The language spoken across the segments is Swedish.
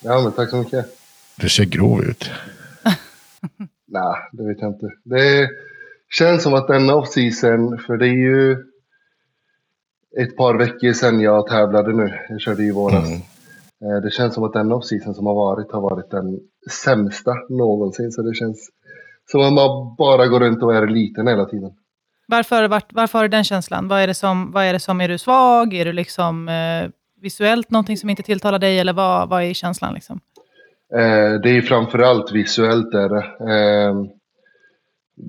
Ja, men tack så mycket. Du ser grov ut. Nej, det vet jag inte. Det känns som att denna off-season, för det är ju ett par veckor sedan jag tävlade nu. Jag körde i våras. Mm. Eh, Det känns som att denna off-season som har varit har varit den sämsta någonsin. Så det känns som att man bara går runt och är liten hela tiden. Varför, vart, varför har du den känslan? Vad är det som, vad är, det som är du svag? Är du liksom eh, visuellt någonting som inte tilltalar dig? Eller vad, vad är känslan? Liksom? Eh, det är framförallt visuellt är det. Eh,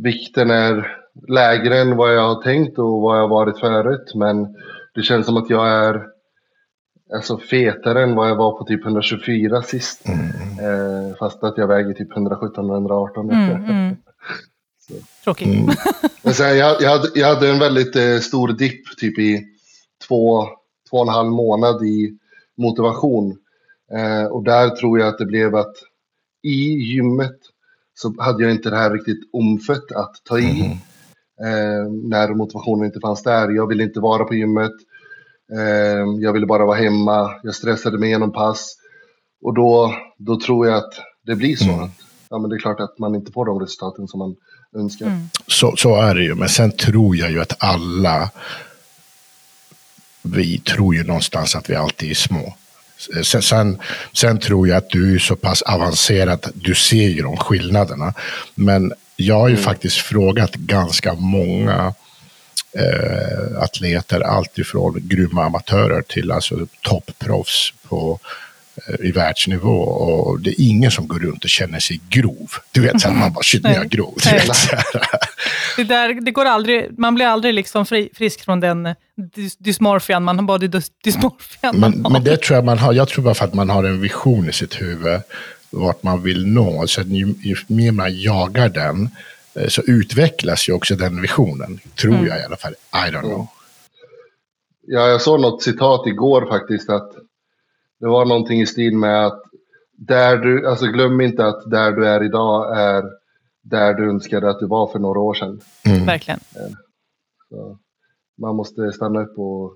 vikten är lägre än vad jag har tänkt och vad jag har varit förut. Men det känns som att jag är alltså, fetare än vad jag var på typ 124 sist. Eh, fast att jag väger typ 117-118. Mm, mm. Tråkigt. Mm. Men sen, jag, jag, hade, jag hade en väldigt eh, stor dipp typ i två, två och en halv månad i motivation. Eh, och där tror jag att det blev att i gymmet så hade jag inte det här riktigt omfett att ta i. Eh, när motivationen inte fanns där. Jag ville inte vara på gymmet. Eh, jag ville bara vara hemma. Jag stressade mig igenom pass. Och då, då tror jag att det blir så. Mm. Att, ja, men det är klart att man inte får de resultaten som man önskar. Mm. Så, så är det ju, men sen tror jag ju att alla, vi tror ju någonstans att vi alltid är små. Sen, sen, sen tror jag att du är så pass avancerad, du ser ju de skillnaderna. Men jag har ju faktiskt frågat ganska många eh, atleter, alltifrån grymma amatörer till alltså toppproffs på, i världsnivå. Och det är ingen som går runt och känner sig grov. Du vet, så att man bara, shit, nu är jag grov. Du Nej. vet, så här. Det där, det går aldrig, man blir aldrig liksom fri, frisk från den dys, dysmorfian, man har bara dys, dysmorfian. Men, men det tror jag man har. Jag tror bara för att man har en vision i sitt huvud vart man vill nå. Så att ju, ju mer man jagar den eh, så utvecklas ju också den visionen. Tror Mm. jag i alla fall. I don't know. Ja, jag såg något citat igår faktiskt att det var någonting i stil med att där du, alltså glöm inte att där du är idag är där du önskade att du var för några år sedan. Verkligen. Så man måste stanna upp och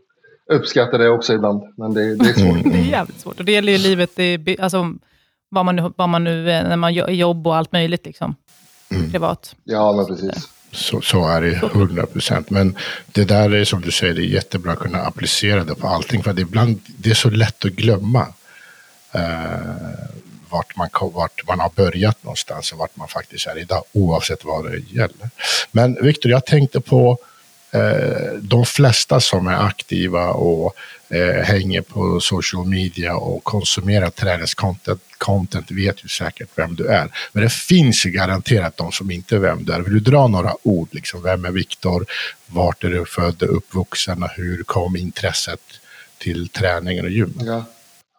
uppskatta det också ibland, men det, det är svårt. Det är jävligt svårt. Och det gäller ju livet, det är, by- alltså, vad man nu, vad man nu eh, när man gör jobb och allt möjligt. Liksom. Privat. Ja, men precis. Så, så är det hundra procent. Men det där är som du säger, det är jättebra att kunna applicera det på allting. För att ibland, det är så lätt att glömma eh, vart, man, vart man har börjat någonstans och vart man faktiskt är idag, oavsett vad det gäller. Men Viktor, jag tänkte på eh, de flesta som är aktiva och eh, hänger på social media och konsumerar träningscontent content vet ju säkert vem du är. Men det finns ju garanterat de som inte är vem du är. Vill du dra några ord? Liksom, vem är Viktor? Vart är du född och uppvuxen? Och hur kom intresset till träningen och gymmet? Ja,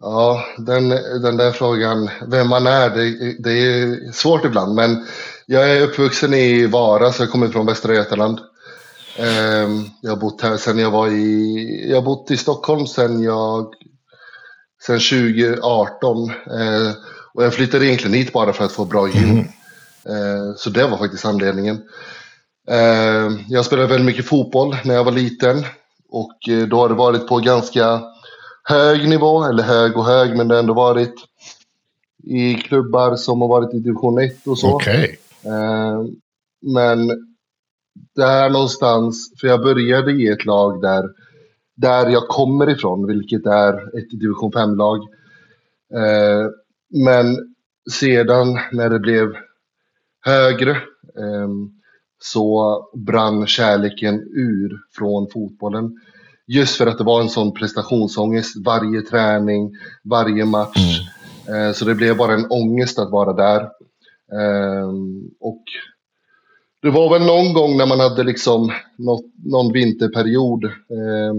ja den, den där frågan, vem man är, det, det är svårt ibland. Men jag är uppvuxen i Vara, så jag kommer från Västra Götaland. Ehm, Jag har bott här sen jag var i, jag har bott i Stockholm sen jag, sen 2018. Eh, Och jag flyttade egentligen hit bara för att få bra gym. Eh, Så det var faktiskt anledningen. Eh, Jag spelade väldigt mycket fotboll när jag var liten. Och eh, då har det varit på ganska hög nivå, eller hög och hög, men det har ändå varit i klubbar som har varit i division 1 och så. Okej. Eh, men där någonstans, för jag började i ett lag där, där jag kommer ifrån, vilket är ett division 5-lag. Eh, men sedan när det blev högre eh, så brann kärleken ur från fotbollen. Just för att det var en sån prestationsångest varje träning, varje match. Eh, så det blev bara en ångest att vara där. Eh, och det var väl någon gång när man hade liksom något, någon vinterperiod eh,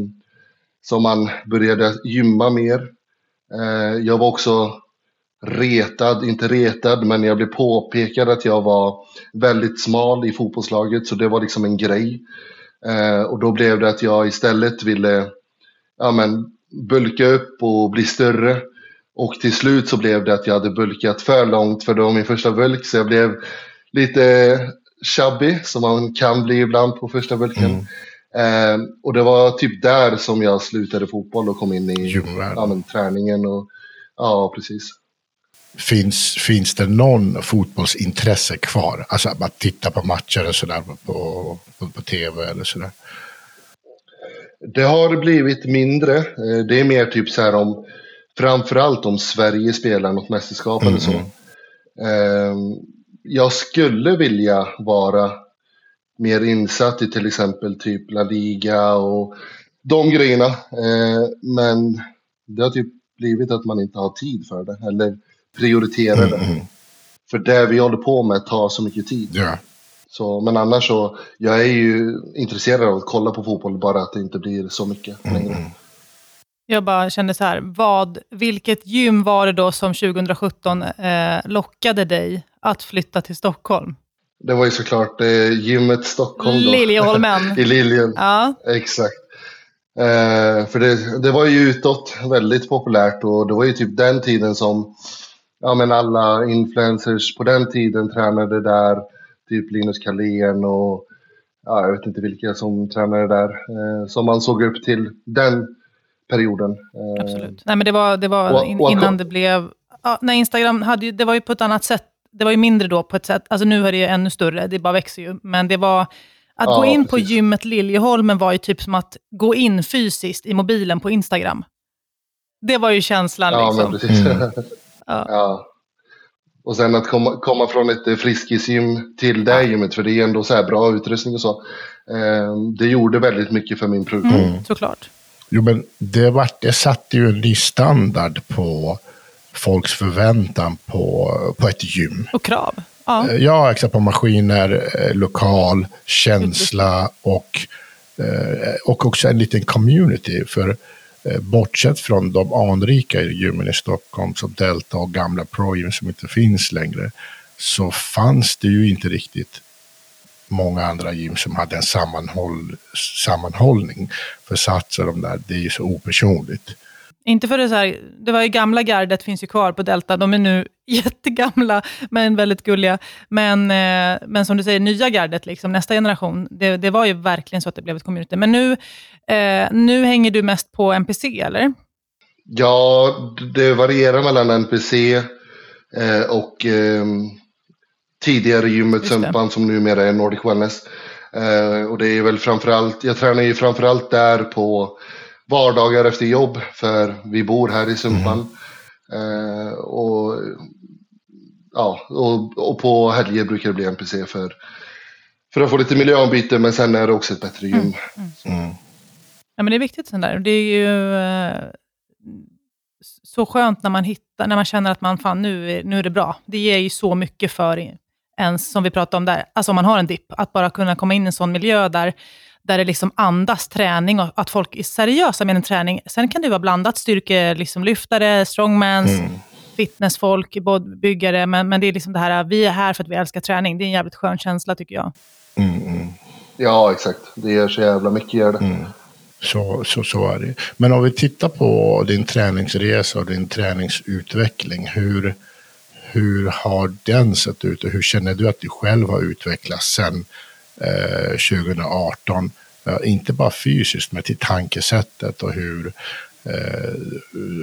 som man började gymma mer. Eh, jag var också retad, inte retad, men jag blev påpekad att jag var väldigt smal i fotbollslaget, så det var liksom en grej. Eh, och då blev det att jag istället ville ja, men, bulka upp och bli större. Och till slut så blev det att jag hade bulkat för långt, för det var min första bulk, så jag blev lite chubby, som man kan bli ibland på första bulken. Mm. Eh, och det var typ där som jag slutade fotboll och kom in i ja, träningen. Och, ja, precis. Finns, finns det någon fotbollsintresse kvar? Alltså att titta på matcher och sådär på, på, på tv eller sådär? Det har blivit mindre. Eh, det är mer typ så här om, framförallt om Sverige spelar något mästerskap mm. eller så. Um, jag skulle vilja vara mer insatt i till exempel typ La Liga och de grejerna. Uh, men det har typ blivit att man inte har tid för det eller prioriterar det. Mm. För det vi håller på med tar så mycket tid. Ja. Så, men annars så, jag är ju intresserad av att kolla på fotboll, bara att det inte blir så mycket längre. Mm. Jag bara kände så här, vad, vilket gym var det då som 2017 eh, lockade dig att flytta till Stockholm? Det var ju såklart eh, gymmet Stockholm. Då. Liljeholmen. I Liljen. Ja. Exakt. Eh, för det, det var ju utåt väldigt populärt och det var ju typ den tiden som ja, men alla influencers på den tiden tränade där typ Linus Karlén och ja, jag vet inte vilka som tränade där. Eh, som man såg upp till den perioden. Eh, Absolut. Nej, men det var, det var och, och innan det blev... Ja, när Instagram hade ju, det var ju på ett annat sätt. Det var ju mindre då på ett sätt. Alltså nu är det ju ännu större, det bara växer ju. Men det var... Att ja, gå in precis. på gymmet Liljeholmen var ju typ som att gå in fysiskt i mobilen på Instagram. Det var ju känslan. Ja, liksom. men precis. Mm. ja. ja. Och sen att komma, komma från ett friskisgym till det gymmet, för det är ändå så här bra utrustning och så. Eh, det gjorde väldigt mycket för min produktion. Mm, såklart. Jo, men det, var, det satte ju en ny standard på folks förväntan på, på ett gym. Och krav. Ja, eh, ja exakt. På maskiner, eh, lokal, känsla och, eh, och också en liten community. För bortsett från de anrika gymmen i Stockholm som Delta och gamla Pro-gym som inte finns längre, så fanns det ju inte riktigt många andra gym som hade en sammanhåll, sammanhållning. För Sats och de där, det är ju så opersonligt. Inte för det så här, det var ju gamla gardet finns ju kvar på Delta. De är nu jättegamla, men väldigt gulliga. Men, eh, men som du säger, nya gardet, liksom, nästa generation, det, det var ju verkligen så att det blev ett community. Men nu, eh, nu hänger du mest på NPC, eller? Ja, det varierar mellan NPC eh, och eh, tidigare gymmet Sumpan som numera är Nordic Wellness. Eh, och det är väl framförallt, jag tränar ju framförallt där på vardagar efter jobb, för vi bor här i Sumpan. Mm. Eh, och, ja, och, och, på helger brukar det bli NPC för, för att få lite miljöombyte, men sen är det också ett bättre gym. Mm. Mm. mm. Ja, men det är viktigt sånt där. Det är ju eh, så skönt när man hittar, när man känner att man, fan nu, nu är det bra. Det ger ju så mycket för ens, som vi pratade om där, alltså om man har en dipp, att bara kunna komma in i en sån miljö där där det liksom andas träning och att folk är seriösa med en träning. Sen kan det vara blandat styrkelyftare, liksom strongmans, mm. fitnessfolk, byggare, men, men det är liksom det här, vi är här för att vi älskar träning. Det är en jävligt skön känsla tycker jag. Mm, mm. Ja, exakt. Det gör så jävla mycket, gör det. Mm. Så, så, så är det. Men om vi tittar på din träningsresa och din träningsutveckling, hur, hur har den sett ut och hur känner du att du själv har utvecklats sen Eh, 2018. Inte bara fysiskt, men till tankesättet och hur eh,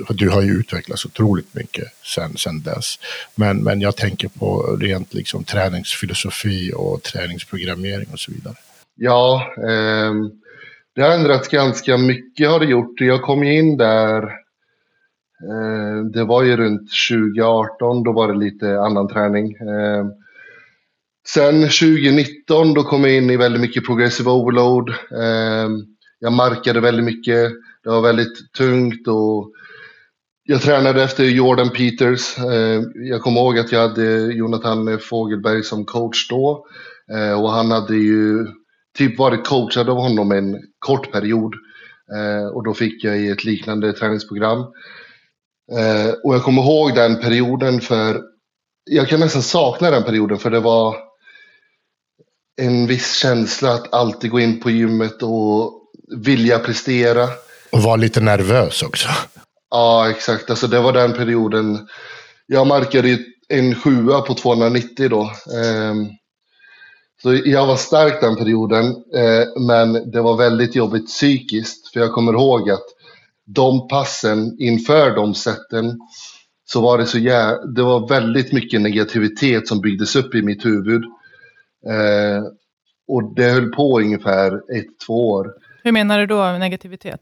du har ju utvecklats otroligt mycket sen, sen dess. Men, men jag tänker på rent liksom träningsfilosofi och träningsprogrammering och så vidare. Ja, eh, det har ändrats ganska mycket har det gjort. Jag kom ju in där, eh, det var ju runt 2018, då var det lite annan träning. Eh, Sen 2019 då kom jag in i väldigt mycket progressive overload. Eh, jag markade väldigt mycket. Det var väldigt tungt och jag tränade efter Jordan Peters. Eh, jag kommer ihåg att jag hade Jonathan Fogelberg som coach då. Eh, och han hade ju typ varit coachad av honom en kort period. Ehm, och då fick jag i ett liknande träningsprogram. Ehm, och jag kommer ihåg den perioden för jag kan nästan sakna den perioden för det var en viss känsla att alltid gå in på gymmet och vilja prestera. Och vara lite nervös också. Ja, exakt. Alltså, det var den perioden. Jag markade en sjua på 290 då. Ehm, så jag var stark den perioden, eh, men det var väldigt jobbigt psykiskt. För jag kommer ihåg att de passen inför de sätten så var det så jä det var väldigt mycket negativitet som byggdes upp i mitt huvud. Eh, och det höll på ungefär ett, två år. Hur menar du då negativitet?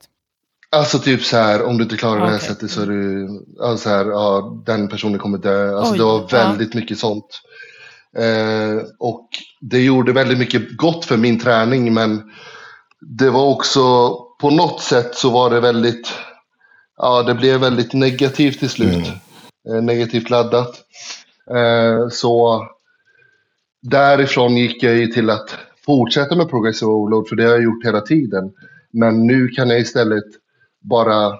Alltså typ så här, om du inte klarar okay. det här sättet så är du, alltså här, ja, den personen kommer dö. Alltså Oj, det var väldigt ja. mycket sånt. Eh, och det gjorde väldigt mycket gott för min träning, men det var också, på något sätt så var det väldigt, ja det blev väldigt negativt till slut. Mm. Eh, negativt laddat. Eh, så därifrån gick jag ju till att fortsätta med progressive overload, för det har jag gjort hela tiden. Men nu kan jag istället bara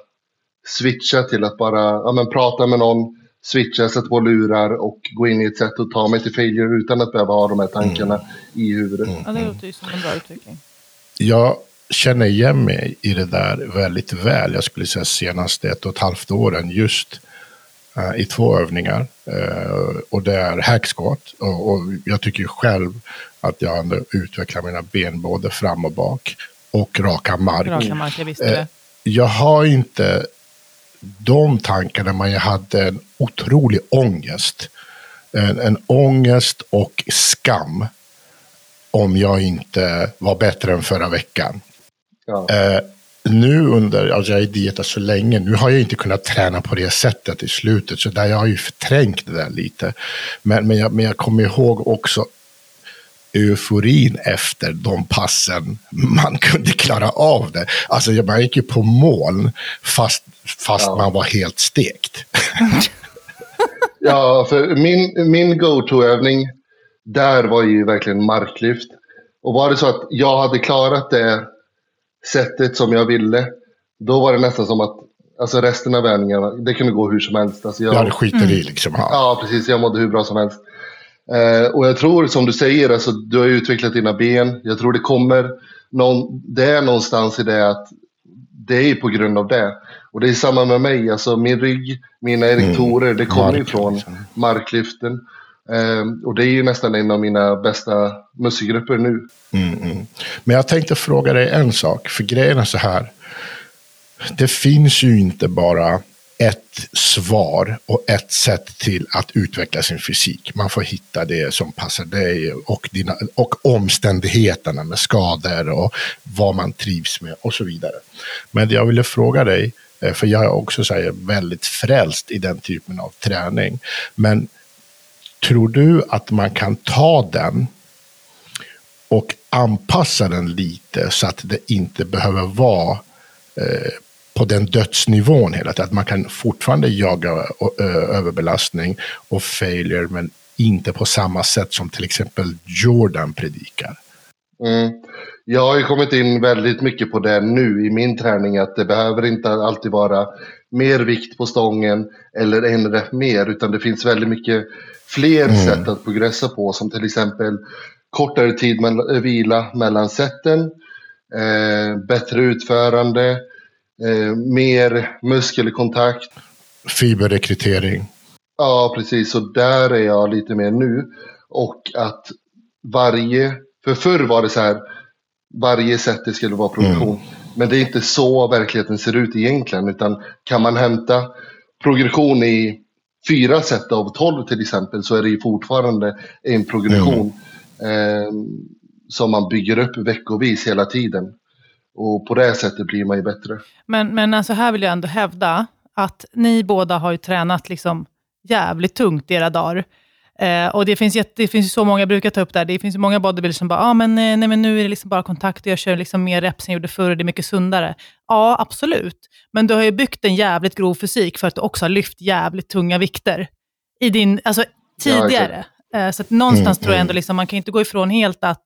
switcha till att bara ja, men, prata med någon, switcha, sätta på lurar och gå in i ett sätt att ta mig till failure utan att behöva ha de här tankarna mm. i huvudet. Mm. Ja, det låter ju som en bra utveckling. Jag känner igen mig i det där väldigt väl. Jag skulle säga senaste ett och ett halvt åren just i två övningar. Uh, och det är hackskott. Och, och jag tycker själv att jag utvecklar mina ben både fram och bak. Och raka mark. Raka mark, jag visste det. Uh, jag har inte de tankarna, men jag hade en otrolig ångest. En, en ångest och skam om jag inte var bättre än förra veckan. Ja. Nu under, alltså jag har dietat så länge, nu har jag inte kunnat träna på det sättet i slutet, så där jag har ju förträngt det där lite. Men, men, jag, men jag kommer ihåg också euforin efter de passen man kunde klara av det. Alltså man gick ju på moln fast, fast ja. man var helt stekt. ja, för min, min go-to-övning där var ju verkligen marklyft. Och var det så att jag hade klarat det sättet som jag ville, då var det nästan som att alltså resten av övningarna, det kunde gå hur som helst. Alltså jag, ja, det skiter i liksom. Ja. ja, precis. Jag mådde hur bra som helst. Eh, och jag tror som du säger, alltså, du har utvecklat dina ben. Jag tror det kommer, någon, det är någonstans i det att det är på grund av det. Och det är samma med mig, alltså min rygg, mina mm. erektorer, mm. det kommer ju från liksom. marklyften. Ehm, och det är ju nästan en av mina bästa musikgrupper nu. Mm, mm. Men jag tänkte fråga dig en sak, för grejen är så här. Det finns ju inte bara ett svar och ett sätt till att utveckla sin fysik. Man får hitta det som passar dig och, dina, och omständigheterna med skador och vad man trivs med och så vidare. Men jag ville fråga dig, eh, för jag är också så här, väldigt frälst i den typen av träning. Men tror du att man kan ta den och anpassa den lite så att det inte behöver vara eh, på den dödsnivån hela tiden. Att man kan fortfarande jaga eh, överbelastning och failure, men inte på samma sätt som till exempel Jordan predikar. Mm. Jag har ju kommit in väldigt mycket på det nu i min träning, att det behöver inte alltid vara mer vikt på stången eller en rep mer, utan det finns väldigt mycket fler mm. sätt att progressa på, som till exempel kortare tid med vila mellan sätten, eh, bättre utförande, eh, mer muskelkontakt. Fiberrekrytering. Ja, precis. Och där är jag lite mer nu. Och att varje, för förr var det så här, varje sätt det skulle vara progression. Mm. Men det är inte så verkligheten ser ut egentligen, utan kan man hämta progression i fyra set av tolv till exempel, så är det ju fortfarande en progression mm. eh, som man bygger upp veckovis hela tiden. Och på det sättet blir man ju bättre. Men, men alltså här vill jag ändå hävda att ni båda har ju tränat liksom jävligt tungt i era dagar. Eh, och det finns, det finns så många, jag brukar ta upp där, det finns många bodybuilders som bara, ah, men, eh, nej, men nu är det liksom bara kontakt och jag kör liksom mer reps än jag gjorde förr och det är mycket sundare. Ja, absolut. Men du har ju byggt en jävligt grov fysik för att du också har lyft jävligt tunga vikter i din, alltså, tidigare. Ja, eh, så någonstans mm, tror jag ändå, mm. liksom, man kan inte gå ifrån helt att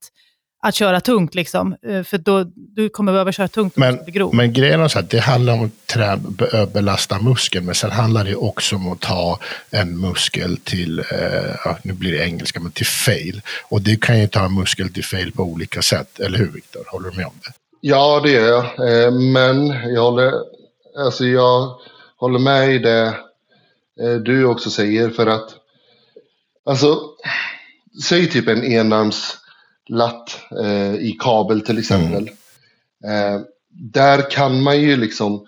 att köra tungt. Liksom. Eh, för då, du kommer behöva köra tungt Men, men grejen är så att det handlar om att trä, be- belasta muskeln, men sen handlar det också om att ta en muskel till, eh, nu blir det engelska, men till fail. Och det kan ju ta en muskel till fail på olika sätt, eller hur Viktor? Håller du med om det? Ja, det gör jag. Eh, Men jag håller, alltså jag håller med i det eh, du också säger. För att, alltså, säg typ en latt eh, i kabel till exempel. Eh, där kan man ju liksom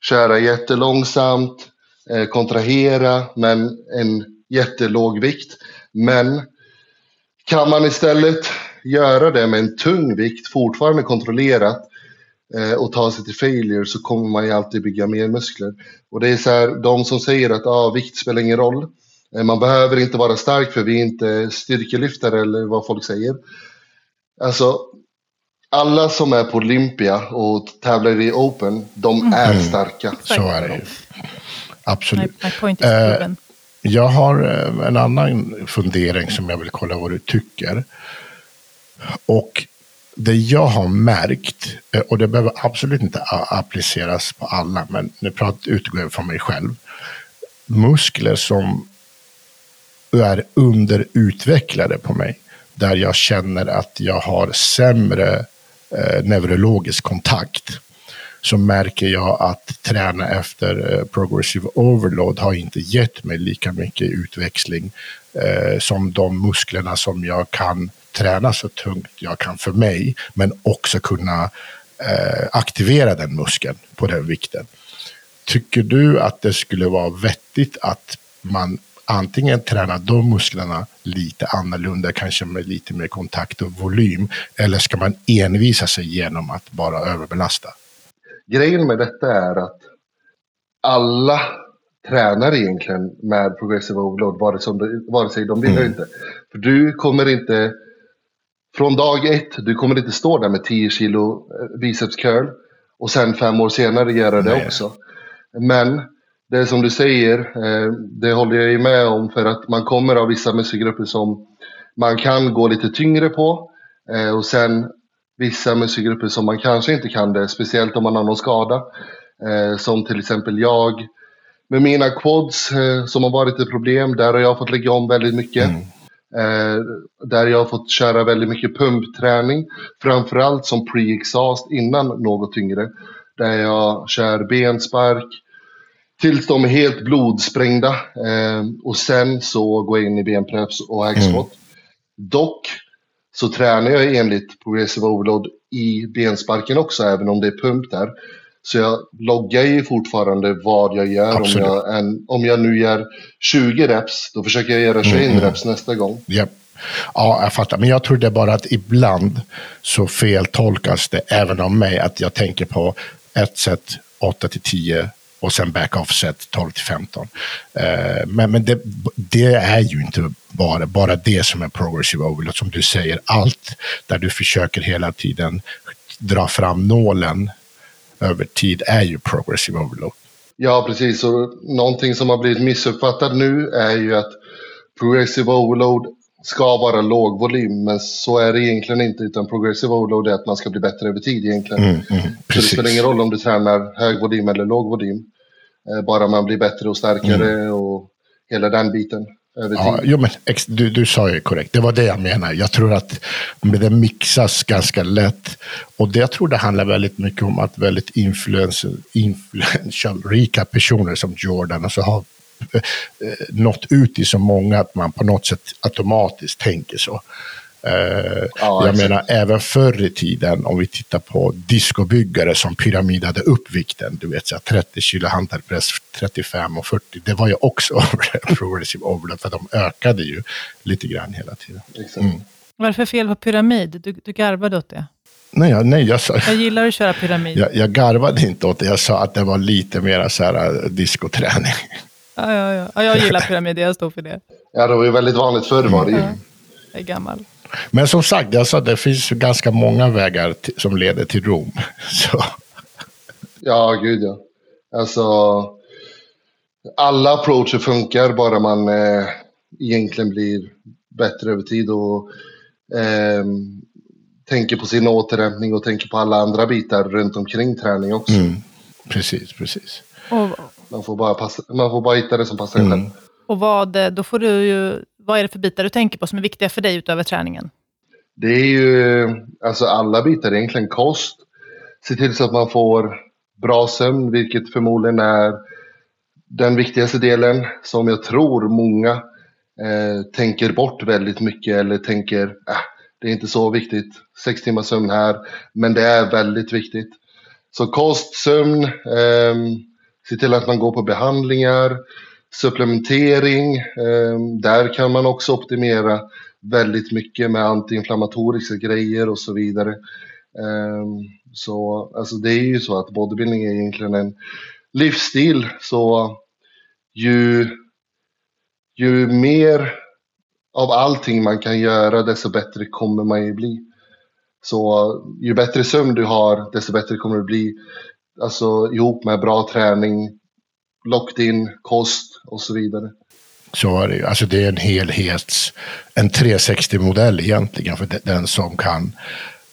köra jättelångsamt, eh, kontrahera, men en jättelåg vikt. Men kan man istället göra det med en tung vikt, fortfarande kontrollerat, eh, och ta sig till failure så kommer man ju alltid bygga mer muskler. Och det är så här, de som säger att ah, vikt spelar ingen roll. Eh, man behöver inte vara stark för vi är inte styrkelyftare eller vad folk säger. Alltså, alla som är på Olympia och tävlar i Open, de är starka. Så är det ju. my, Absolut. my point is Eh. Jag har eh, en annan fundering som jag vill kolla vad du tycker. Och det jag har märkt, eh, och det behöver absolut inte appliceras på alla, men nu pratar, utgår jag från mig själv. Muskler som är underutvecklade på mig, där jag känner att jag har sämre eh, neurologisk kontakt så märker jag att träna efter eh, progressive overload har inte gett mig lika mycket utväxling eh, som de musklerna som jag kan träna så tungt jag kan för mig, men också kunna eh, aktivera den muskeln på den vikten. Tycker du att det skulle vara vettigt att man antingen tränar de musklerna lite annorlunda, kanske med lite mer kontakt och volym, eller ska man envisa sig genom att bara överbelasta? Grejen med detta är att alla tränar egentligen med progressive overload, vare sig, vare sig de vill eller inte. För du kommer inte, från dag ett, du kommer inte stå där med 10 kilo eh, biceps curl och sen fem år senare göra det Nej. också. Men det är som du säger, eh, det håller jag ju med om för att man kommer av vissa muskelgrupper som man kan gå lite tyngre på eh, och sen vissa muskelgrupper som man kanske inte kan det, speciellt om man har någon skada. Eh, som till exempel jag. Med mina quads som har varit ett problem, där har jag fått lägga om väldigt mycket. Eh, där jag har fått köra väldigt mycket pumpträning. Framförallt som pre-exhaust innan något tyngre. Där jag kör benspark tills de är helt blodsprängda. Eh, och sen så går jag in i benpreps och hacksquat. Dock så tränar jag enligt progressive overload i bensparken också, även om det är pump där. Så jag loggar ju fortfarande vad jag gör. Om jag, en, om jag nu gör 20 reps, då försöker jag göra 21 reps nästa gång. Ja. ja, jag fattar. Men jag tror det är bara att ibland så feltolkas det även av mig att jag tänker på ett set 8 till 10 och sen back-off set 12 till 15. Eh, men men det, det är ju inte bara, bara det som är progressive overload. Som du säger, allt där du försöker hela tiden dra fram nålen över tid är ju progressive overload. Ja, precis. Och någonting som har blivit missuppfattat nu är ju att progressive overload ska vara låg volym, men så är det egentligen inte. Utan progressive overload är att man ska bli bättre över tid egentligen. Mm, mm, Så det spelar ingen roll om du tränar hög volym eller låg volym. Eh, Bara man blir bättre och starkare och hela den biten. Mm. Ja, jo, men du, du sa ju korrekt. Det var det jag menar. Jag tror att det mixas ganska lätt. Och det, jag tror det handlar väldigt mycket om att väldigt influential-rika personer som Jordan alltså har nått ut i så många att man på något sätt automatiskt tänker så. Eh, Ja, jag menar, även förr i tiden, om vi tittar på diskobyggare som pyramidade upp vikten, du vet, så här 30 kilo hantelpress, 35 och 40, det var ju också progressive overload, för de ökade ju lite grann hela tiden. Exakt. Varför fel på pyramid? Du, du garvade åt det. Nej, jag, nej jag, sa, Jag gillar att köra pyramid. jag, jag garvade inte åt det, jag sa att det var lite mer så här äh, diskoträning. Ja, ja, ja. ja, jag gillar pyramid. Jag står för det. Ja, det var ju väldigt vanligt förr var det ju. Ja. Jag är gammal. Men som sagt, jag sa, det finns ju ganska många vägar som leder till Rom. Så, Ja, gud ja. Alltså, alla approacher funkar bara man eh, egentligen blir bättre över tid. Och, ehm, tänker på sin återhämtning och tänker på alla andra bitar runt omkring träning också. Mm. Precis, precis. Och, Man, får bara passa, man får bara hitta det som passar Mm. själv. och vad, eh, då får du ju, vad är det för bitar du tänker på som är viktiga för dig utöver träningen? Det är ju alltså alla bitar egentligen. Kost, se till så att man får bra sömn, vilket förmodligen är den viktigaste delen som jag tror många eh, tänker bort väldigt mycket eller tänker äh, det är inte så viktigt. Sex timmars sömn här, men det är väldigt viktigt. Så kost, sömn, ehm, se till att man går på behandlingar, supplementering. Ehm, där kan man också optimera väldigt mycket med antiinflammatoriska grejer och så vidare. Ehm, så alltså det är ju så att bodybuilding är egentligen en livsstil. Så ju, ju mer av allting man kan göra, desto bättre kommer man ju bli. Så ju bättre sömn du har, desto bättre kommer du bli. Alltså ihop med bra träning, locked in, kost och så vidare. Så är det ju. Alltså det är en helhets, en 360-modell egentligen för de- den som kan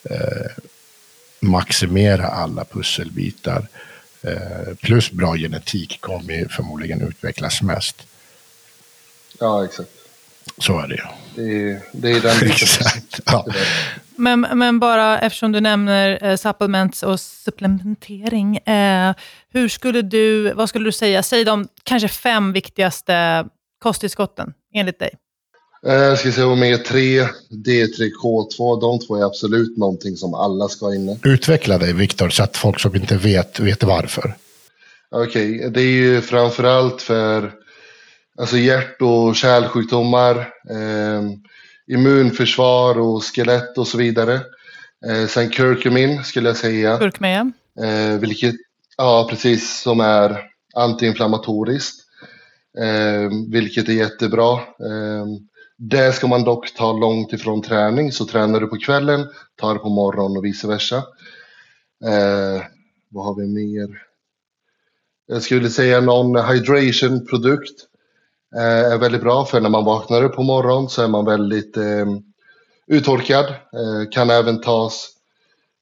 eh, maximera alla pusselbitar. Eh, plus bra genetik kommer förmodligen utvecklas mest. Ja, exakt. Så är det ju. Det är, det är den. Exakt. Ja. Men, men bara eftersom du nämner eh, supplements och supplementering. Eh, hur skulle du, vad skulle du säga? Säg de kanske fem viktigaste kosttillskotten enligt dig. Eh, Jag ska säga omega-3, D3, K2. De två är absolut någonting som alla ska ha inne. Utveckla dig Viktor så att folk som inte vet, vet varför. Okej, det är ju framförallt för alltså hjärt och kärlsjukdomar, eh, immunförsvar och skelett och så vidare. Eh, sen curcumin skulle jag säga. Gurkmeja. Eh, vilket, ja precis, som är antiinflammatoriskt. Eh, vilket är jättebra. Eh, det ska man dock ta långt ifrån träning. Så tränar du på kvällen, ta det på morgonen och vice versa. Eh, vad har vi mer? Jag skulle säga någon hydration-produkt. Eh, är väldigt bra för när man vaknar upp på morgonen så är man väldigt eh, uttorkad. Eh, kan även tas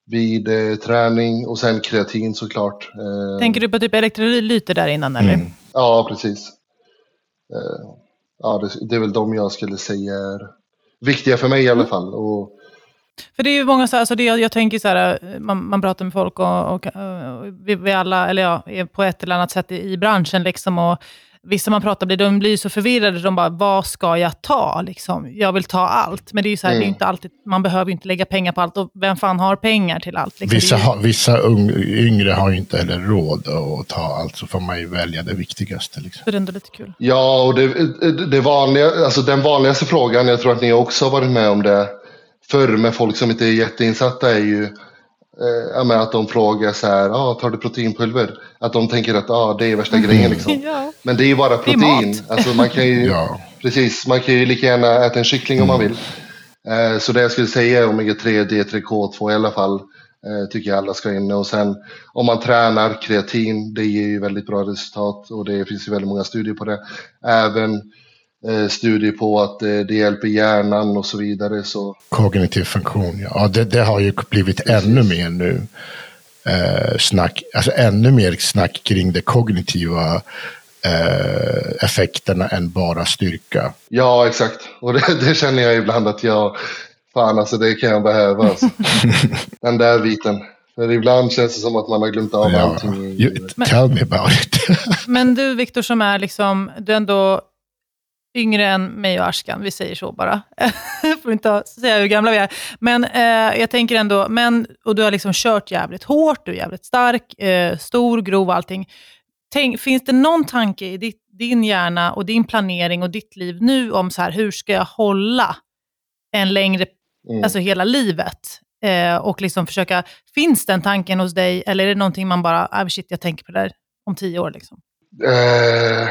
vid eh, träning och sen kreatin såklart. Eh, Tänker du på typ elektrolyter där innan eller? Mm. Ja, precis. Eh, ja, det, det är väl de jag skulle säga är viktiga för mig i alla fall. Och, För det är ju många, så här, alltså det, jag, jag tänker så här, man, man pratar med folk och, och, och vi, vi alla, eller ja, är på ett eller annat sätt i, i branschen liksom och Vissa man pratar med, de blir så förvirrade, de bara, vad ska jag ta? Liksom, jag vill ta allt. Men det är ju så här, det är Mm. inte alltid, man behöver inte lägga pengar på allt. Och vem fan har pengar till allt? Liksom, Vissa, ju, har, vissa ung, yngre har ju inte heller råd att ta allt, så får man ju välja det viktigaste. Liksom. så det är ändå lite kul. ja, och det, det vanliga, alltså den vanligaste frågan, jag tror att ni också har varit med om det förr med folk som inte är jätteinsatta är ju eh, att de frågar så här, ah, tar du proteinpulver? Att de tänker att ah, det är värsta grejen liksom. Ja. Men det är ju bara är protein. mat. Alltså, man kan ju, Ja. Precis, man kan ju lika gärna äta en kyckling om man vill. Eh, så det jag skulle säga är omega-3, D3, K2 i alla fall. Eh, tycker jag alla ska in. Och sen om man tränar kreatin, det ger ju väldigt bra resultat. Och det finns ju väldigt många studier på det. Även eh, studier på att eh, det hjälper hjärnan och så vidare. Så Kognitiv funktion, ja. ja det, det har ju blivit ännu mer nu. Eh, snack, alltså ännu mer snack kring de kognitiva eh, effekterna än bara styrka. ja, exakt. Och det, det känner jag ibland att jag, fan alltså det kan jag behöva. Alltså. Den där biten. För ibland känns det som att man har glömt av Ja. allting. You, tell me about it. Men du Viktor som är liksom, du ändå yngre än mig och Ashkan, vi säger så bara. Får inte säga hur gamla vi är. Men eh, jag tänker ändå, men, och du har liksom kört jävligt hårt, du är jävligt stark, eh, stor, grov och allting. Tänk, finns det någon tanke i ditt, din hjärna och din planering och ditt liv nu om så här, hur ska jag hålla en längre, Mm. alltså hela livet? Eh, och liksom försöka, finns den tanken hos dig eller är det någonting man bara, ah, shit jag tänker på det där om tio år liksom? Eh,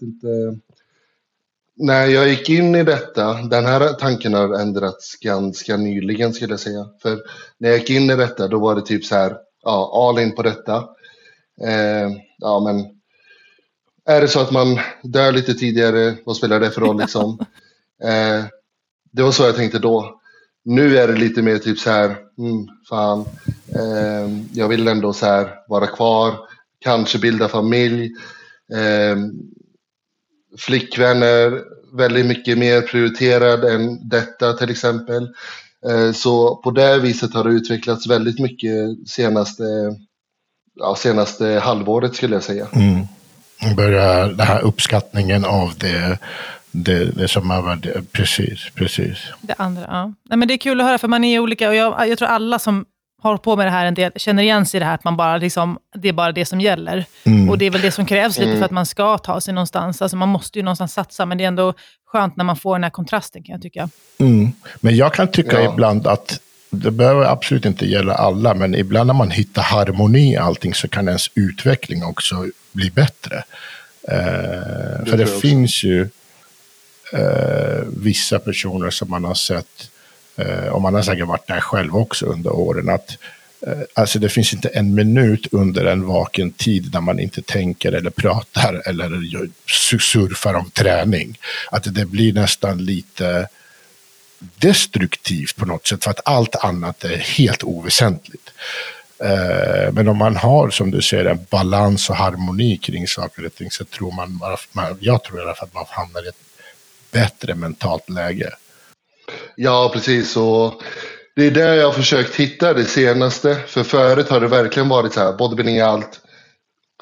vet inte. När jag gick in i detta, den här tanken har ändrats ganska nyligen skulle jag säga. För när jag gick in i detta då var det typ så här, ja, all in på detta. Eh, ja, men är det så att man dör lite tidigare, vad spelar det för roll liksom? Eh, det var så jag tänkte då. nu är det lite mer typ så här, mm, fan, eh, jag vill ändå så här vara kvar, kanske bilda familj. Eh, flickvänner väldigt mycket mer prioriterad än detta till exempel. Eh, så på det viset har det utvecklats väldigt mycket senaste, ja, senaste halvåret skulle jag säga. Mm. Börjar den här uppskattningen av det det, det som har varit, precis, precis. Det andra, ja. Nej, men det är kul att höra, för man är olika. Och jag, jag tror alla som har på med det här en del känner igen sig i det här att man bara liksom, det är bara det som gäller. Mm. Och det är väl det som krävs lite för mm. att man ska ta sig någonstans. Alltså man måste ju någonstans satsa, men det är ändå skönt när man får den här kontrasten kan jag tycka. Mm. Men jag kan tycka ja. ibland att det behöver absolut inte gälla alla, men ibland när man hittar harmoni i allting så kan ens utveckling också bli bättre. Eh, för det finns ju eh, vissa personer som man har sett, Eh, och man har säkert varit där själv också under åren, att eh, Alltså det finns inte en minut under en vaken tid där man inte tänker eller pratar eller surfar om träning. Att det blir nästan lite destruktivt på något sätt för att allt annat är helt oväsentligt. Eh, men om man har, som du säger, en balans och harmoni kring saker och ting så tror man, jag tror i alla fall att man hamnar i ett bättre mentalt läge. Ja, precis. Och det är där jag har försökt hitta det senaste. För förut har det verkligen varit så här, bodybuilding är allt,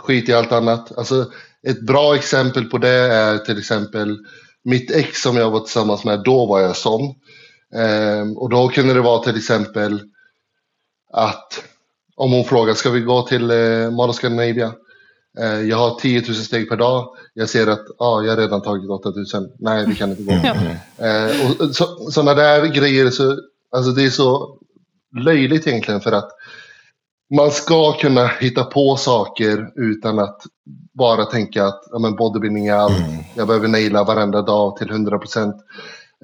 skit i allt annat. Alltså, ett bra exempel på det är till exempel mitt ex som jag var tillsammans med, då var jag sån. Ehm, och då kunde det vara till exempel att om hon frågar, ska vi gå till eh, Mall of Scandinavia? Eh, jag har 10 000 steg per dag. Jag ser att ah, jag har redan tagit 8 000. Nej, vi kan inte gå. Mm. Och så, sådana där grejer, så, alltså det är så löjligt egentligen för att man ska kunna hitta på saker utan att bara tänka att ja, men bodybuilding är allt. Mm. Jag behöver naila varenda dag till 100 procent.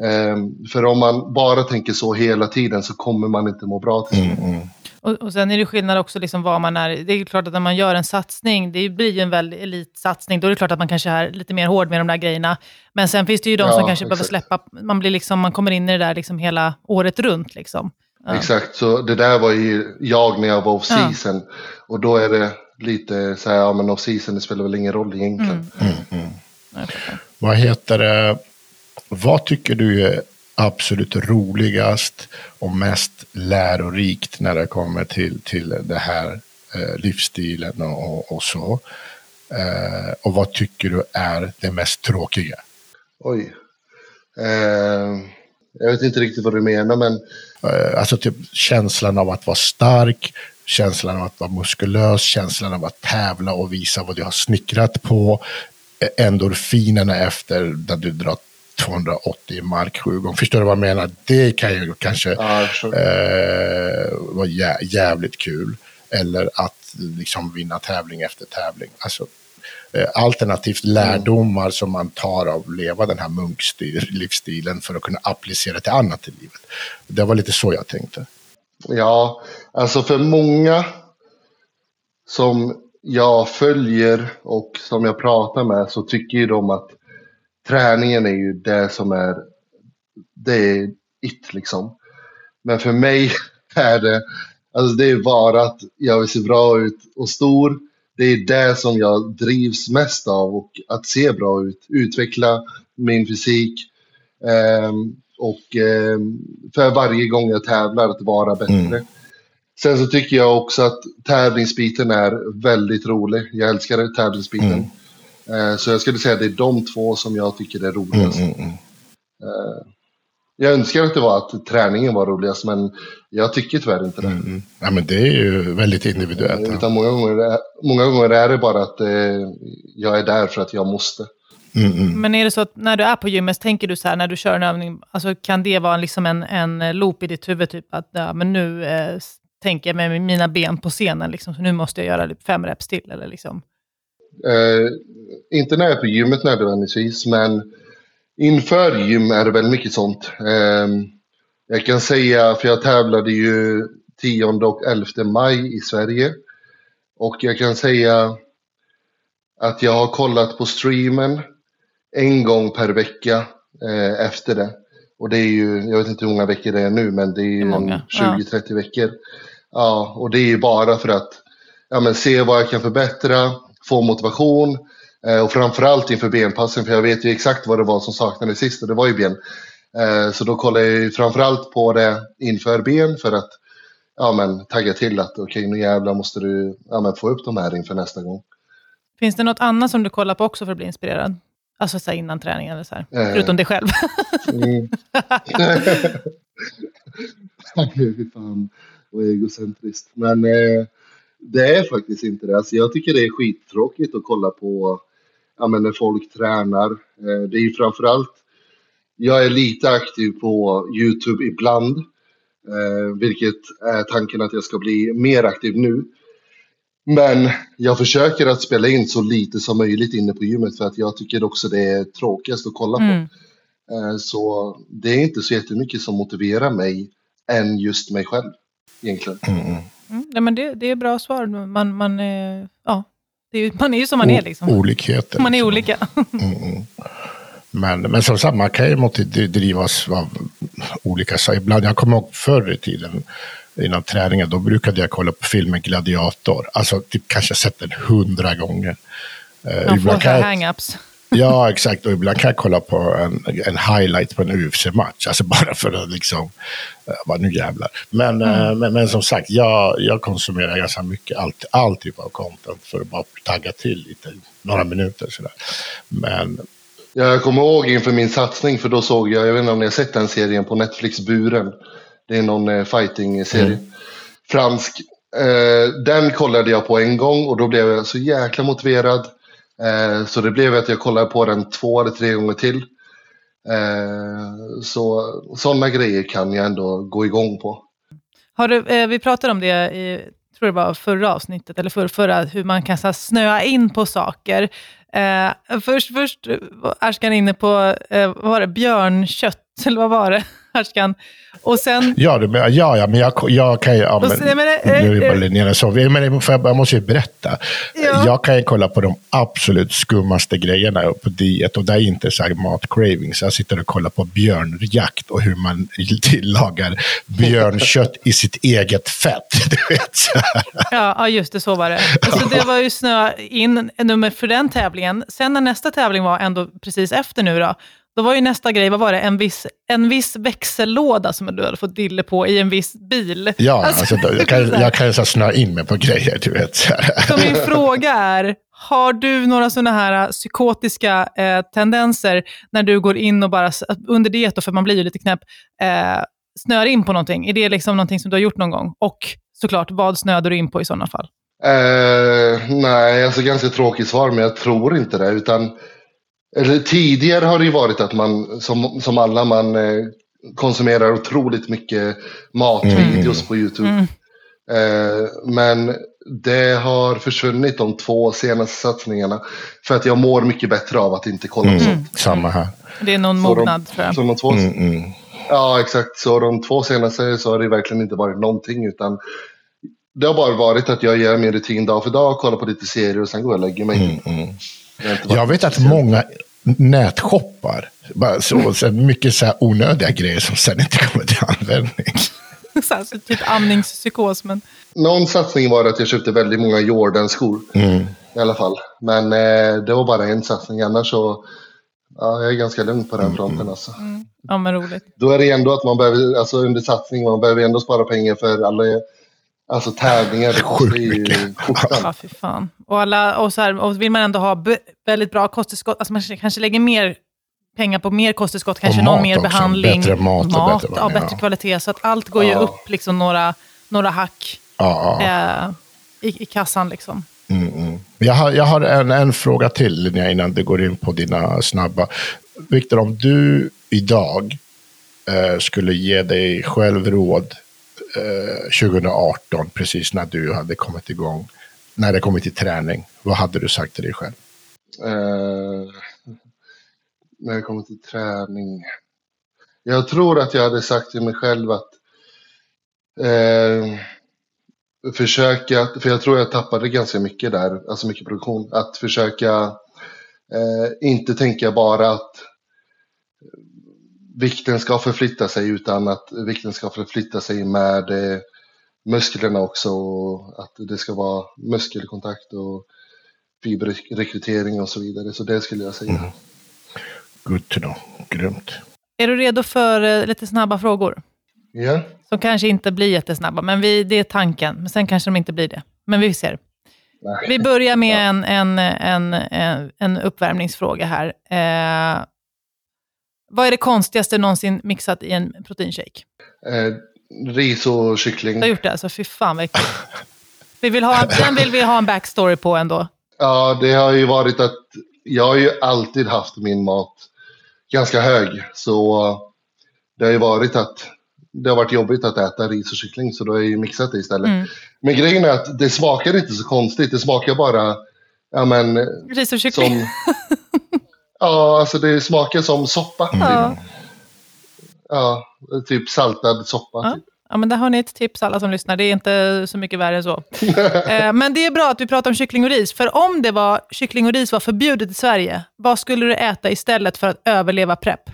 Um, för om man bara tänker så hela tiden så kommer man inte må bra till mm, mm. Och, och sen är det skillnad också liksom vad man är. Det är klart att när man gör en satsning, det blir ju en väldigt elitsatsning, då är det klart att man kanske är lite mer hård med de där grejerna. Men sen finns det ju de ja, som kanske exakt. behöver släppa, man, blir liksom, man kommer in i det där liksom hela året runt. Liksom. Ja. Exakt, så det där var ju jag när jag var off-season. Ja. Och då är det lite så här, ja men off-season det spelar väl ingen roll egentligen. Mm. Mm, mm. Vad heter det, vad tycker du är absolut roligast och mest lärorikt när det kommer till, till det här eh, livsstilen och, och så? Eh, och vad tycker du är det mest tråkiga? Oj. Eh, jag vet inte riktigt vad du menar, men... Eh, alltså typ känslan av att vara stark, känslan av att vara muskulös, känslan av att tävla och visa vad du har snickrat på, eh, endorfinerna efter när du drar 280 mark sju gånger. Förstår du vad jag menar? Det kan ju kanske ja, eh, vara jä jävligt kul. Eller att liksom vinna tävling efter tävling. Alltså, eh, alternativt lärdomar mm. som man tar av att leva den här munklivsstilen för att kunna applicera till annat i livet. Det var lite så jag tänkte. Ja, alltså för många som jag följer och som jag pratar med så tycker ju de att träningen är ju det som är, det är it liksom. Men för mig är det, alltså det är bara att jag vill se bra ut och stor. Det är det som jag drivs mest av och att se bra ut, utveckla min fysik. Um, och um, för varje gång jag tävlar att vara bättre. Mm. Sen så tycker jag också att tävlingsbiten är väldigt rolig. Jag älskar tävlingsbiten. Mm. Eh, så jag skulle säga att det är de två som jag tycker är roligast. Mm, mm, mm. Eh, jag önskar att det var att träningen var roligast, men jag tycker tyvärr inte det. Mm, mm. ja, men det är ju väldigt individuellt. Utan många, gånger, många gånger är det bara att eh, jag är där för att jag måste. Mm, mm. Men är det så att när du är på gymmet, tänker du så här när du kör en övning, alltså kan det vara liksom en, en loop i ditt huvud? Typ att ja, men nu eh, tänker jag med mina ben på scenen, liksom, så nu måste jag göra fem reps till? Eller liksom? Eh, inte när jag är på gymmet nödvändigtvis, men inför gym är det väldigt mycket sånt. Eh, jag kan säga, för jag tävlade ju 10 och 11 maj i Sverige. Och jag kan säga att jag har kollat på streamen en gång per vecka eh, efter det. Och det är ju, jag vet inte hur många veckor det är nu, men det är ju 20-30 veckor. Ja, och det är ju bara för att ja, men se vad jag kan förbättra, få motivation eh, och framförallt inför benpassen, för jag vet ju exakt vad det var som saknades sist och det var ju ben. Eh, så då kollar jag framförallt på det inför ben för att ja, men, tagga till att okej, okay, nu jävlar måste du ja, men, få upp de här inför nästa gång. Finns det något annat som du kollar på också för att bli inspirerad? Alltså så innan träningen eller så här. Eh. Förutom dig själv. mm. Fy fan, vad egocentriskt. Men eh, det är faktiskt inte det. Alltså, jag tycker det är skittråkigt att kolla på ja, men när folk tränar. Eh, det är ju framförallt, jag är lite aktiv på YouTube ibland. Eh, vilket är tanken att jag ska bli mer aktiv nu. Men jag försöker att spela in så lite som möjligt inne på gymmet för att jag tycker också det är tråkigast att kolla på. Mm. Eh, så det är inte så jättemycket som motiverar mig än just mig själv egentligen. Mm. Mm. ja, men det, det är bra svar. Man, man, är, ja, är, man är ju som man o är. Liksom. Olikheter. Man är liksom. olika. Mm, mm. Men, men som sagt, man kan ju drivas av olika saker. Ibland, jag kommer ihåg förr i tiden, innan träningen, då brukade jag kolla på filmen Gladiator. Alltså typ kanske sett den hundra gånger. Eh, man får hang-ups. Ja, exakt. Och ibland kan jag kolla på en, en highlight på en UFC-match. Alltså bara för att liksom, bara nu jävlar. Men, mm. äh, men, men, som sagt, jag, jag konsumerar ganska mycket, allt, all typ av content för att bara tagga till lite, några minuter sådär. Men... Jag kommer ihåg inför min satsning, för då såg jag, jag vet inte om ni har sett den serien på Netflix, Buren. Det är någon eh, fighting-serie. Mm. Fransk. Eh, den kollade jag på en gång och då blev jag så jäkla motiverad. Eh, så det blev att jag kollade på den två eller tre gånger till. Eh, så sådana grejer kan jag ändå gå igång på. Har du, eh, vi pratade om det i tror det var förra avsnittet, eller för, förra, hur man kan så här, snöa in på saker. Eh, först, först Ashkan inne på, eh, vad var det, björnkött, eller vad var det? Härskan. Och sen... Ja, du, ja, ja, men jag, jag kan ju... Ja, men, sen, men, nu är bara Linnea så. Men jag, jag måste ju berätta. Ja. Jag kan ju kolla på de absolut skummaste grejerna på diet. Och det är inte så här mat cravings. Jag sitter och kollar på björnjakt och hur man tillagar björnkött i sitt eget fett. Du vet, så Ja, just det. Så var det. Så det var ju snö in nummer för den tävlingen. Sen när nästa tävling var ändå precis efter nu då, då var ju nästa grej, vad var det, en viss, en viss växellåda som du hade fått dille på i en viss bil. Ja, alltså, alltså då, jag kan, jag kan så snöa in mig på grejer, du vet. Så min fråga är, har du några sådana här psykotiska eh, tendenser när du går in och bara, under diet, för man blir ju lite knäpp, eh, snöar in på någonting? Är det liksom någonting som du har gjort någon gång? Och såklart, vad snöade du in på i sådana fall? Eh, nej, alltså ganska tråkigt svar, men jag tror inte det. utan eller tidigare har det ju varit att man som, som alla man eh, konsumerar otroligt mycket matvideos mm. på YouTube. Mm. Eh, men det har försvunnit de två senaste satsningarna. För att jag mår mycket bättre av att inte kolla på mm. sånt. Samma här. Det är någon mognad tror jag. de två, mm, mm. Ja, exakt. Så de två senaste så har det verkligen inte varit någonting. Utan det har bara varit att jag gör min rutin dag för dag, kollar på lite serier och sen går jag och lägger mig. Mm, mm. Jag vet att många nätshoppar. Bara så, så mycket så här onödiga grejer som sen inte kommer till användning. så typ amningspsykos. Men... Någon satsning var att jag köpte väldigt många Jordan-skor. Mm. I alla fall. Men eh, det var bara en satsning. Annars så ja, jag är ganska lugn på den mm. fronten. Alltså. Mm. Ja, men roligt. Då är det ändå att man behöver, alltså under satsning, man behöver ändå spara pengar för alla Alltså tävlingar, det kostar ju. Ja, fy fan. Och, alla, och, så här, och vill man ändå ha väldigt bra kosttillskott, alltså man kanske lägger mer pengar på mer kosttillskott, kanske någon mer också. behandling. Bättre mat, mat bättre, ja, bättre kvalitet. Så att allt går ja. ju upp liksom några, några hack ja. eh, i, i kassan. Liksom. Mm, mm. Jag har, jag har en, en fråga till Linnea, innan du går in på dina snabba. Viktor, om du idag eh, skulle ge dig själv råd Eh, 2018, precis när du hade kommit igång, när det kommit till träning, vad hade du sagt till dig själv? Uh, när det kommer till träning. Jag tror att jag hade sagt till mig själv att uh, försöka, för jag tror jag tappade ganska mycket där, alltså mycket produktion, att försöka uh, inte tänka bara att vikten ska förflytta sig utan att vikten ska förflytta sig med eh, musklerna också. Och att det ska vara muskelkontakt och fiberrekrytering och så vidare. Så det skulle jag säga. Mm. Good to know. Grymt. Är du redo för eh, lite snabba frågor? Ja. Yeah. Som kanske inte blir jättesnabba, men vi, det är tanken. Men sen kanske de inte blir det. Men vi ser. Nej. Vi börjar med en, en, en, en, en uppvärmningsfråga här. Eh, vad är det konstigaste någonsin mixat i en proteinshake? Eh, ris och kyckling. Du har gjort det alltså? Fy fan vad äckligt. vi vill ha, den vill vi ha en backstory på ändå. Ja, det har ju varit att jag har ju alltid haft min mat ganska hög. Så det har ju varit att det har varit jobbigt att äta ris och kyckling så då har jag ju mixat det istället. Mm. Men grejen är att det smakar inte så konstigt. Det smakar bara ja, men, ris och kyckling. Som, ja, alltså det smakar som soppa. Mm. Ja, typ saltad soppa. Ja. Typ. Ja, men där har ni ett tips alla som lyssnar. Det är inte så mycket värre än så. eh, men det är bra att vi pratar om kyckling och ris. För om det var kyckling och ris var förbjudet i Sverige, vad skulle du äta istället för att överleva prepp?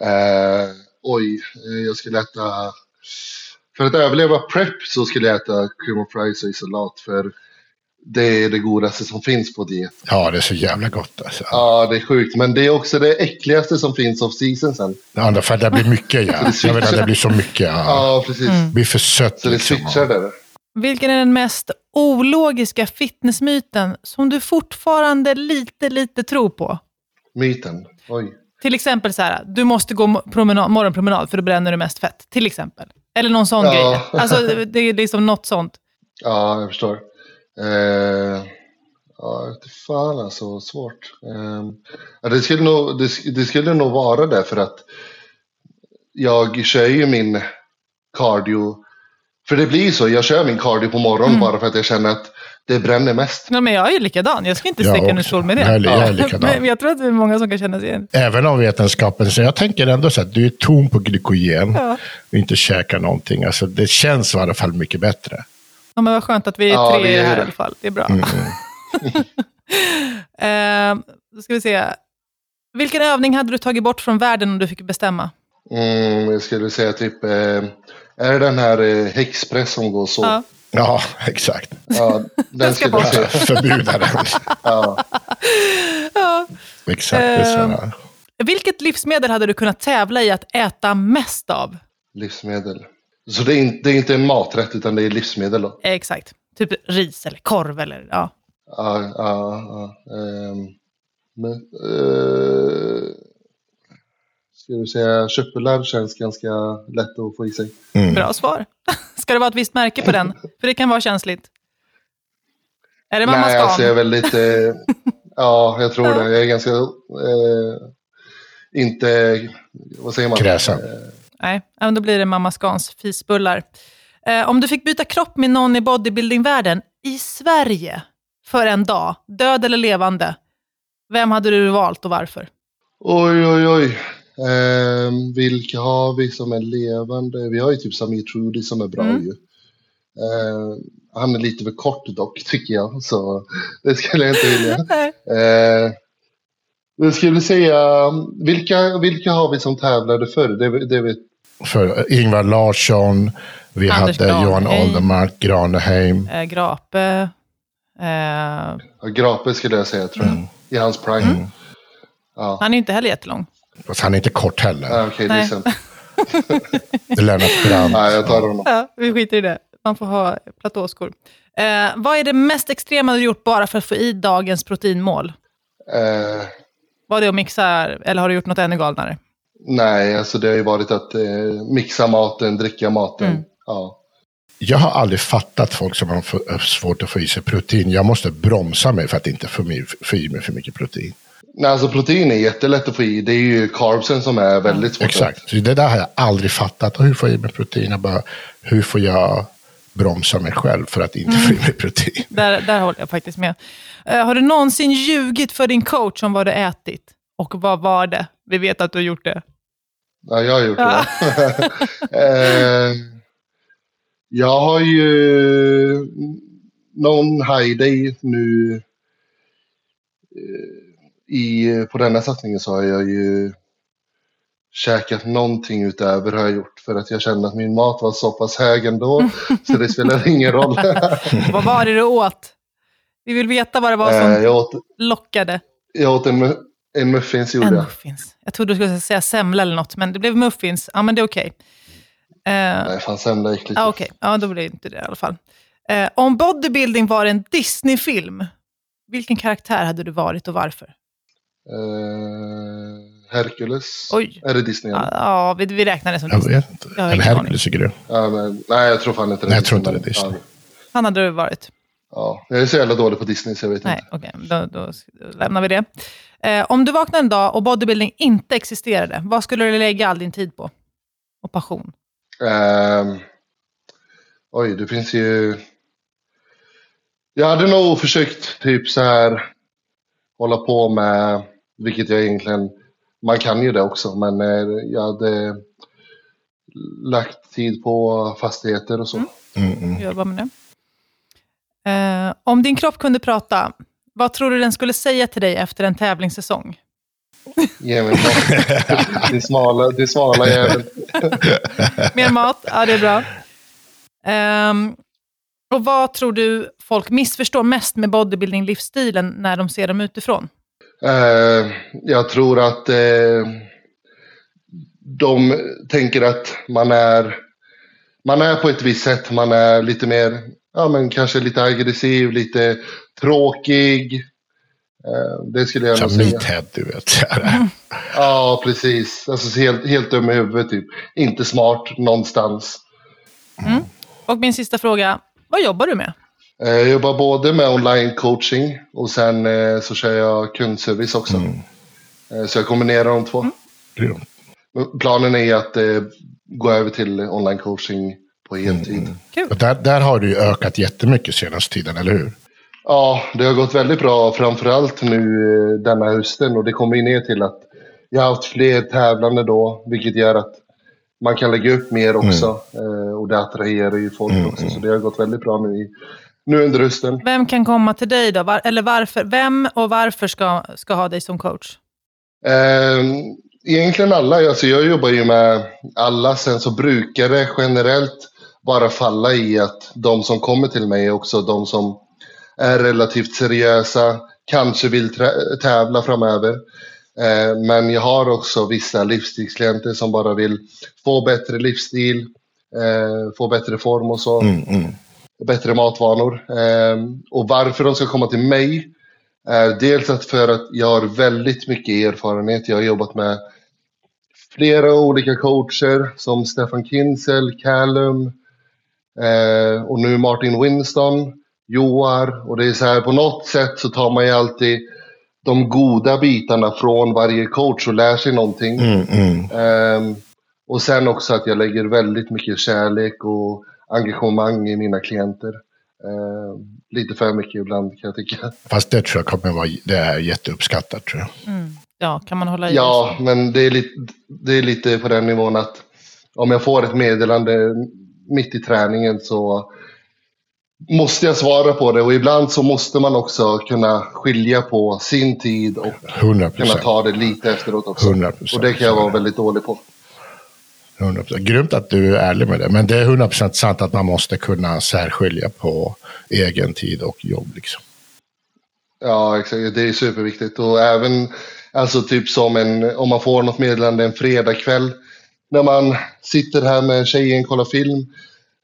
Eh, oj, eh, jag skulle äta... För att överleva prepp så skulle jag äta cream of fries och isolat. För det är det godaste som finns på diet. Ja, det är så jävla gott alltså. Ja, det är sjukt. Men det är också det äckligaste som finns av season sen. Ja, för det blir mycket ja. jag vet att det blir så mycket. Ja, ja precis. Mm. Det blir för sött. Så det liksom. switchar där. Vilken är den mest ologiska fitnessmyten som du fortfarande lite, lite tror på? Myten? Oj. Till exempel så här, du måste gå promenad, morgonpromenad för då bränner du mest fett. Till exempel. Eller någon sån ja. grej. Alltså, det är liksom något sånt. Ja, jag förstår. Eh, ja, inte fan alltså, svårt. Eh, det, skulle nog, det, det, skulle nog vara det för att jag kör ju min cardio. För det blir så, jag kör min cardio på morgonen mm. bara för att jag känner att det bränner mest. Ja, men jag är ju likadan. Jag ska inte sticka under stol med det. Jag, jag, är likadan. men jag tror att det är många som kan känna sig igen. Även om vetenskapen så jag tänker ändå så att du är tom på glykogen ja. och inte käkar någonting. Alltså, det känns i alla fall mycket bättre. Ja, men vad skönt att vi är ja, tre vi är här i alla fall. Det är bra. Mm. uh, då ska vi se. Vilken övning hade du tagit bort från världen om du fick bestämma? Mm, jag skulle säga typ, eh, är det den här eh, häxpress som går så? Ja. Ja, exakt. Ja, den ska bort. Förbjuda den. ja. ja. Exakt, det uh, Vilket livsmedel hade du kunnat tävla i att äta mest av? Livsmedel. Så det är, inte, det är inte en maträtt utan det är livsmedel då? Exakt. Typ ris eller korv eller ja. Ja, ja, ja. Men, uh, ska du säga köttbullar känns ganska lätt att få i sig. Mm. Bra svar. Ska det vara ett visst märke på den? För det kan vara känsligt. Är det mamma Nej, alltså jag är väldigt... Eh, ja, jag tror det. Jag är ganska... Eh, inte... Vad säger man? Kräsen. Nej, då blir det mamma Scans fisbullar. Eh, om du fick byta kropp med någon i bodybuildingvärlden i Sverige för en dag, död eller levande, vem hade du valt och varför? Oj, oj, oj. Eh, vilka har vi som är levande? Vi har ju typ Samir Trudy som är bra mm. ju. Eh, han är lite för kort dock, tycker jag, så det skulle jag inte vilja. eh, jag skulle säga, vilka, vilka har vi som tävlade förr? Det, det vet för Ingvar Larsson, vi Anders hade Johan Oldermark, Graneheim. Äh, Grape. Äh... Grape skulle jag säga, tror jag. Mm. I hans prime. Mm. Ja. Han är inte heller jättelång. Fast han är inte kort heller. Ja, okay, det är. Lennart Brandt. Nej, jag tar honom. Ja, vi skiter i det. Man får ha platåskor. Eh, vad är det mest extrema du gjort bara för att få i dagens proteinmål? Eh... Var det att mixa, eller har du gjort något ännu galnare? Nej, alltså det har ju varit att eh, mixa maten, dricka maten. Mm. Ja. Jag har aldrig fattat folk som har svårt att få i sig protein. Jag måste bromsa mig för att inte få i mig för mycket protein. Nej, alltså protein är jättelätt att få i. Det är ju carbsen som är väldigt svårt. Exakt, så det där har jag aldrig fattat. Hur får jag i mig protein? Jag bara, hur får jag bromsa mig själv för att inte få i mig protein? där, där håller jag faktiskt med. Uh, har du någonsin ljugit för din coach om vad du ätit? Och vad var det? Vi vet att du har gjort det. Ja, jag har gjort ja. det. eh, jag har ju någon high day nu. Eh, I, på denna satsningen så har jag ju käkat någonting utöver har jag gjort. För att jag kände att min mat var så pass hög ändå, så det spelar ingen roll. Vad var det du åt? Vi vill veta vad det var som Eh, åt, lockade. jag åt en, en muffins, gjorde En jag. muffins. Jag trodde du skulle säga semla eller något, men det blev muffins. Ja, men det är okej. Eh, Nej, fan semla är äckligt. Ja, okej. Ja, då blir det inte det i alla fall. Eh, om bodybuilding var en Disney-film, vilken karaktär hade du varit och varför? Eh, Hercules. Oj. Är det Disney? Ja, Ja. ja vi, vi räknar det som Jag Disney. vet inte. Jag Eller Hercules är grön. Ja, men, nej, jag tror fan inte det. Nej, jag tror inte det är Disney. Ja, Han hade du varit. ja. Jag är så jävla dålig på Disney så jag vet Nej, inte. okej. Då, då lämnar vi det. Eh, om du vaknade en dag och bodybuilding inte existerade, vad skulle du lägga all din tid på? Och passion? Ehm, oj, det finns ju... Jag hade nog försökt typ så här hålla på med, vilket jag egentligen, man kan ju det också, men eh, jag hade lagt tid på fastigheter och så. Mm, mm. Jobba med det. Eh, om din kropp kunde prata, vad tror du den skulle säga till dig efter en tävlingssäsong? Ge mig mat. Det smala, det smala jävel. Mer mat? Ja, det är bra. Ehm, och vad tror du folk missförstår mest med bodybuilding-livsstilen när de ser dem utifrån? Eh, jag tror att eh, de tänker att man är, man är på ett visst sätt. Man är lite mer, ja men kanske lite aggressiv, lite tråkig. Eh, det skulle jag nog säga. meathead, du vet. Ja, precis. Alltså helt, helt dum i huvudet typ. Inte smart någonstans. Och min sista fråga, vad jobbar du med? Eh, jag jobbar både med online coaching och sen eh, så kör jag kundservice också. Eh, så jag kombinerar de två. Grymt. Planen är att gå över till online coaching på heltid. Kul. Och där, där har du ju ökat jättemycket senaste tiden, eller hur? Ja, det har gått väldigt bra, framförallt nu eh, denna hösten. Och det kommer ju ner till att jag har haft fler tävlande då, vilket gör att man kan lägga upp mer också. Eh, och det attraherar ju folk också. Så det har gått väldigt bra nu, i, nu under hösten. Vem kan komma till dig då? Var, eller varför? Vem och varför ska, ska ha dig som coach? Eh, egentligen alla. Alltså jag jobbar ju med alla. Sen så brukar det generellt bara falla i att de som kommer till mig är också de som är relativt seriösa, kanske vill tävla framöver. Eh, men jag har också vissa livsstilsklienter som bara vill få bättre livsstil, eh, få bättre form och så Mm, mm. bättre matvanor. Eh, och varför de ska komma till mig är dels att för att jag har väldigt mycket erfarenhet. Jag har jobbat med flera olika coacher som Stefan Kinsel, Callum och nu Martin Winston, Joar. Och det är så här på något sätt så tar man ju alltid de goda bitarna från varje coach och lär sig någonting. Mm, mm. Ehm, och sen också att jag lägger väldigt mycket kärlek och engagemang i mina klienter. Ehm, lite för mycket ibland kan jag tycka. Fast det tror jag kommer vara det är jätteuppskattat, tror jag. Mm. Ja, kan man hålla i Ja, men det är, lite, det är lite på den nivån att om jag får ett meddelande mitt i träningen så måste jag svara på det. Och ibland så måste man också kunna skilja på sin tid och 100 kunna procent. ta det lite efteråt också. 100%. Och det kan jag vara väldigt dålig på. 100%. Grymt att du är ärlig med det. Men det är 100% sant att man måste kunna särskilja på egen tid och jobb. Liksom. Ja, exakt. Det är superviktigt. Och även alltså typ som en, om man får något meddelande en fredagkväll när man sitter här med tjejen och kollar film.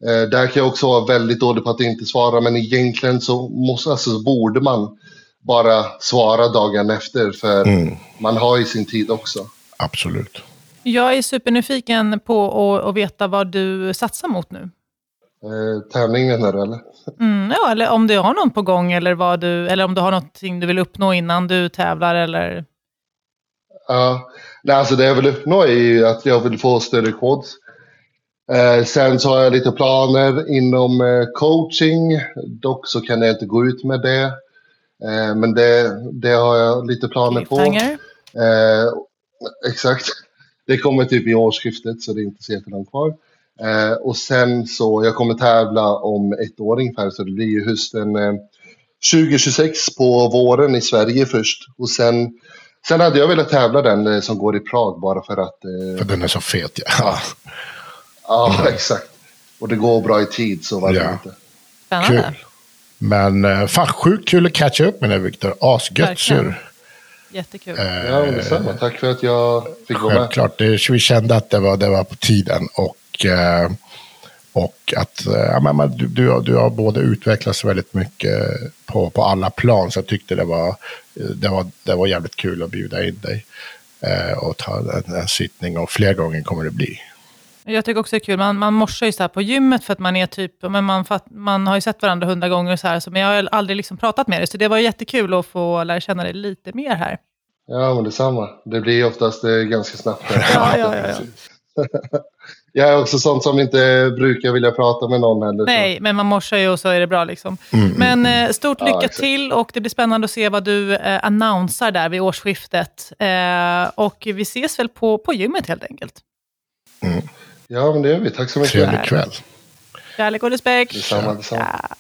Eh, där kan jag också vara väldigt dålig på att inte svara, men egentligen så måste, alltså, borde man bara svara dagen efter, för Mm. man har ju sin tid också. Absolut. Jag är supernyfiken på att, att veta vad du satsar mot nu. Eh, tävling menar du, eller? Mm, ja, eller om du har någon på gång, eller, vad du, eller om du har någonting du vill uppnå innan du tävlar. Eller... Ja, nej, alltså det jag vill uppnå är ju att jag vill få större quads. Eh, sen så har jag lite planer inom eh, coaching. Dock så kan jag inte gå ut med det. Eh, men det, det har jag lite planer på. Eh, exakt. Det kommer typ i årsskiftet så det är inte så jättelångt kvar. Eh, och sen så, jag kommer tävla om ett år ungefär så det blir ju hösten eh, 2026 på våren i Sverige först. Och sen Sen hade jag velat tävla den eh, som går i Prag bara för att... Eh, För den är så fet. Ja. ja, exakt. Och det går bra i tid så varför Ja. inte? Spännande. Kul. Men eh, fan sjukt kul att catcha upp med dig Viktor. Asgött sur. Jättekul. Eh, Ja, detsamma. Tack för att jag fick vara med. Självklart, det, vi kände att det var, det var på tiden. Och, eh, och att eh, ja, men, du, du, har- du har både utvecklats väldigt mycket på, på alla plan. Så jag tyckte det var, det var, det var jävligt kul att bjuda in dig. Eh, och ta en, en sittning. Och fler gånger kommer det bli. Jag tycker också det är kul. Man, man morsar ju så här på gymmet för att man är typ, men man, fatt, man har ju sett varandra hundra gånger så här, så, men jag har aldrig liksom pratat med dig. Så det var jättekul att få lära känna dig lite mer här. Ja, men detsamma. Det blir oftast eh, ganska snabbt. Ja, ja, ja, ja. Jag är också sånt som inte brukar vilja prata med någon heller. så- Nej, men man morsar ju och så är det bra. Liksom. Men eh, stort Ja, lycka exakt. till och det blir spännande att se vad du eh, annonsar där vid årsskiftet. Eh, och vi ses väl på, på gymmet helt enkelt. Ja, men det gör vi. Tack så mycket. Trevlig kväll. Kärlek och respekt. Detsamma, detsamma. Ja.